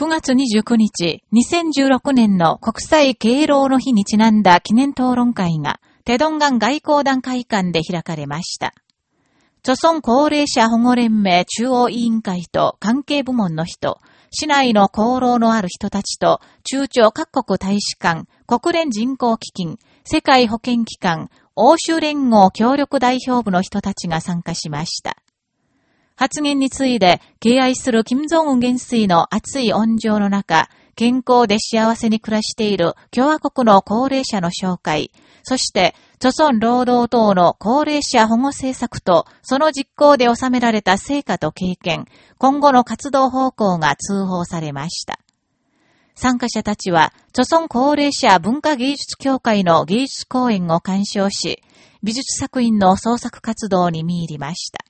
9月29日、2016年の国際敬老の日にちなんだ記念討論会が、テドンガン外交団会館で開かれました。著村高齢者保護連盟中央委員会と関係部門の人、市内の功労のある人たちと、中朝各国大使館、国連人口基金、世界保健機関、欧州連合協力代表部の人たちが参加しました。発言について、敬愛する金正恩元帥の熱い恩情の中、健康で幸せに暮らしている共和国の高齢者の紹介、そして、著村労働党の高齢者保護政策と、その実行で収められた成果と経験、今後の活動方向が通報されました。参加者たちは、著村高齢者文化芸術協会の芸術公演を鑑賞し、美術作品の創作活動に見入りました。